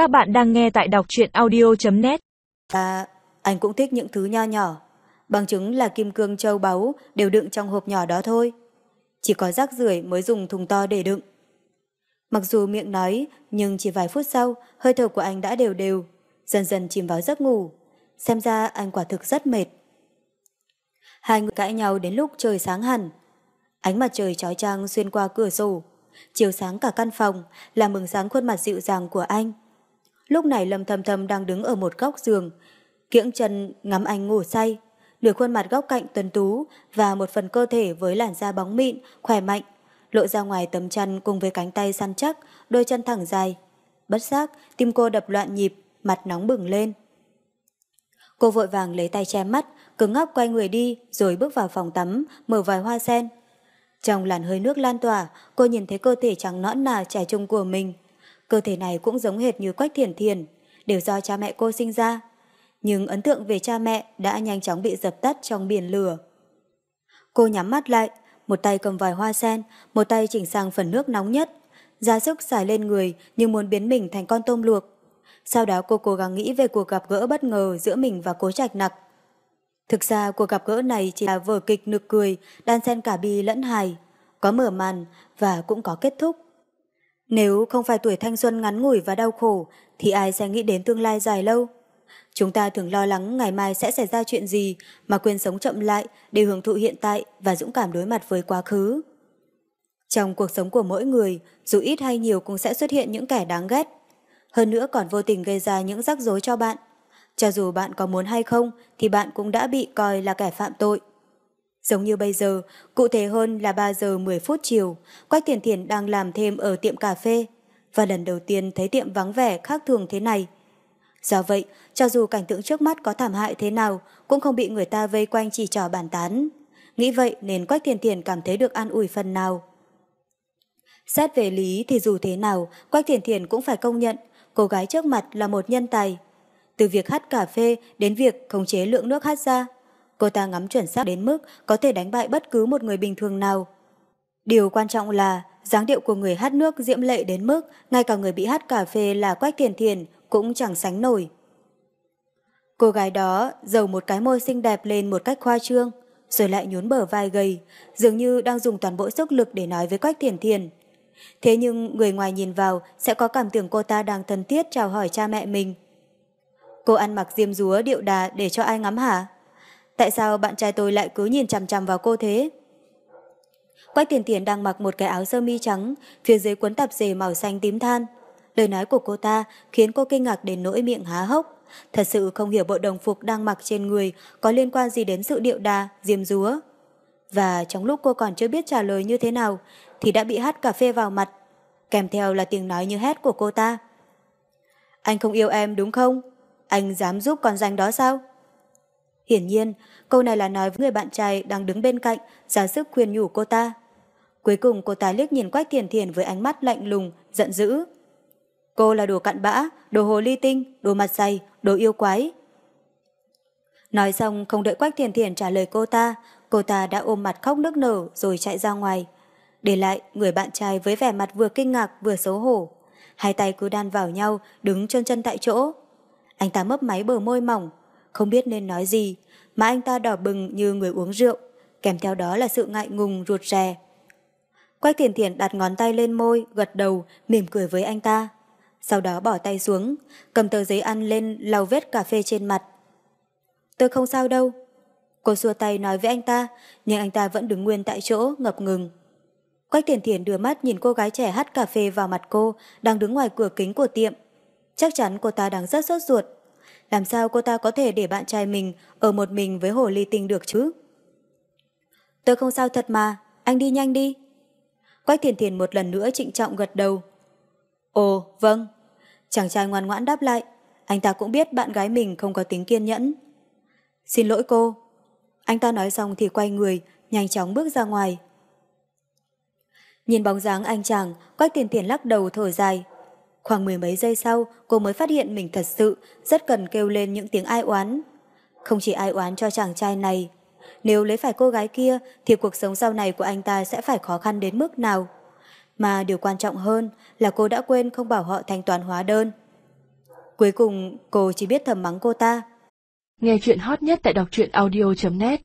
Các bạn đang nghe tại đọc truyện audio.net À, anh cũng thích những thứ nho nhỏ. Bằng chứng là kim cương châu báu đều đựng trong hộp nhỏ đó thôi. Chỉ có rác rưởi mới dùng thùng to để đựng. Mặc dù miệng nói, nhưng chỉ vài phút sau, hơi thở của anh đã đều đều, dần dần chìm vào giấc ngủ. Xem ra anh quả thực rất mệt. Hai người cãi nhau đến lúc trời sáng hẳn. Ánh mặt trời trói trang xuyên qua cửa sổ, chiếu sáng cả căn phòng, làm mừng sáng khuôn mặt dịu dàng của anh. Lúc này Lâm Thầm Thầm đang đứng ở một góc giường, kiễng chân ngắm anh ngủ say, nửa khuôn mặt góc cạnh tuấn tú và một phần cơ thể với làn da bóng mịn, khỏe mạnh, lộ ra ngoài tấm chăn cùng với cánh tay săn chắc, đôi chân thẳng dài. Bất giác, tim cô đập loạn nhịp, mặt nóng bừng lên. Cô vội vàng lấy tay che mắt, cứng ngắc quay người đi rồi bước vào phòng tắm, mở vài hoa sen. Trong làn hơi nước lan tỏa, cô nhìn thấy cơ thể trắng nõn nà trẻ trung của mình. Cơ thể này cũng giống hệt như Quách Thiền Thiền, đều do cha mẹ cô sinh ra. Nhưng ấn tượng về cha mẹ đã nhanh chóng bị dập tắt trong biển lửa. Cô nhắm mắt lại, một tay cầm vài hoa sen, một tay chỉnh sang phần nước nóng nhất, ra sức xài lên người như muốn biến mình thành con tôm luộc. Sau đó cô cố gắng nghĩ về cuộc gặp gỡ bất ngờ giữa mình và cố trạch nặc. Thực ra cuộc gặp gỡ này chỉ là vở kịch nực cười, đan xen cả bi lẫn hài, có mở màn và cũng có kết thúc. Nếu không phải tuổi thanh xuân ngắn ngủi và đau khổ, thì ai sẽ nghĩ đến tương lai dài lâu? Chúng ta thường lo lắng ngày mai sẽ xảy ra chuyện gì mà quên sống chậm lại để hưởng thụ hiện tại và dũng cảm đối mặt với quá khứ. Trong cuộc sống của mỗi người, dù ít hay nhiều cũng sẽ xuất hiện những kẻ đáng ghét. Hơn nữa còn vô tình gây ra những rắc rối cho bạn. Cho dù bạn có muốn hay không thì bạn cũng đã bị coi là kẻ phạm tội. Giống như bây giờ, cụ thể hơn là 3 giờ 10 phút chiều, Quách Tiền Thiền đang làm thêm ở tiệm cà phê, và lần đầu tiên thấy tiệm vắng vẻ khác thường thế này. Do vậy, cho dù cảnh tượng trước mắt có thảm hại thế nào, cũng không bị người ta vây quanh chỉ trò bàn tán. Nghĩ vậy nên Quách Tiền Thiền cảm thấy được an ủi phần nào. Xét về lý thì dù thế nào, Quách Thiền Thiền cũng phải công nhận cô gái trước mặt là một nhân tài. Từ việc hát cà phê đến việc khống chế lượng nước hát ra, cô ta ngắm chuẩn xác đến mức có thể đánh bại bất cứ một người bình thường nào. Điều quan trọng là dáng điệu của người hát nước diễm lệ đến mức ngay cả người bị hát cà phê là Quách Thiền Thiền cũng chẳng sánh nổi. Cô gái đó giầu một cái môi xinh đẹp lên một cách khoa trương, rồi lại nhún bờ vai gầy, dường như đang dùng toàn bộ sức lực để nói với Quách Thiền Thiền. Thế nhưng người ngoài nhìn vào sẽ có cảm tưởng cô ta đang thân thiết chào hỏi cha mẹ mình. Cô ăn mặc diêm rúa điệu đà để cho ai ngắm hả? Tại sao bạn trai tôi lại cứ nhìn chằm chằm vào cô thế? Quách tiền tiền đang mặc một cái áo sơ mi trắng, phía dưới cuốn tạp dề màu xanh tím than. Lời nói của cô ta khiến cô kinh ngạc đến nỗi miệng há hốc. Thật sự không hiểu bộ đồng phục đang mặc trên người có liên quan gì đến sự điệu đà, diêm rúa. Và trong lúc cô còn chưa biết trả lời như thế nào, thì đã bị hắt cà phê vào mặt, kèm theo là tiếng nói như hét của cô ta. Anh không yêu em đúng không? Anh dám giúp con danh đó sao? Hiển nhiên, câu này là nói với người bạn trai đang đứng bên cạnh, giả sức khuyên nhủ cô ta. Cuối cùng cô ta liếc nhìn Quách Thiền Thiền với ánh mắt lạnh lùng, giận dữ. Cô là đồ cặn bã, đồ hồ ly tinh, đồ mặt dày, đồ yêu quái. Nói xong không đợi Quách Thiền Thiền trả lời cô ta, cô ta đã ôm mặt khóc nức nở rồi chạy ra ngoài. Để lại người bạn trai với vẻ mặt vừa kinh ngạc vừa xấu hổ. Hai tay cứ đan vào nhau, đứng chân chân tại chỗ. Anh ta mấp máy bờ môi mỏng, không biết nên nói gì, mà anh ta đỏ bừng như người uống rượu, kèm theo đó là sự ngại ngùng ruột rè. Quách thiền thiền đặt ngón tay lên môi, gật đầu, mỉm cười với anh ta. Sau đó bỏ tay xuống, cầm tờ giấy ăn lên lau vết cà phê trên mặt. Tôi không sao đâu. Cô xua tay nói với anh ta, nhưng anh ta vẫn đứng nguyên tại chỗ, ngập ngừng. Quách thiền thiền đưa mắt nhìn cô gái trẻ hắt cà phê vào mặt cô, đang đứng ngoài cửa kính của tiệm. Chắc chắn cô ta đang rất sốt ruột. Làm sao cô ta có thể để bạn trai mình ở một mình với hồ ly tinh được chứ? Tôi không sao thật mà, anh đi nhanh đi. Quách thiền thiền một lần nữa trịnh trọng gật đầu. Ồ, vâng. Chàng trai ngoan ngoãn đáp lại. Anh ta cũng biết bạn gái mình không có tính kiên nhẫn. Xin lỗi cô. Anh ta nói xong thì quay người, nhanh chóng bước ra ngoài. Nhìn bóng dáng anh chàng, Quách tiền tiền lắc đầu thở dài. Khoảng mười mấy giây sau, cô mới phát hiện mình thật sự rất cần kêu lên những tiếng ai oán. Không chỉ ai oán cho chàng trai này, nếu lấy phải cô gái kia thì cuộc sống sau này của anh ta sẽ phải khó khăn đến mức nào. Mà điều quan trọng hơn là cô đã quên không bảo họ thanh toán hóa đơn. Cuối cùng cô chỉ biết thầm mắng cô ta. Nghe chuyện hot nhất tại đọc truyện audio.net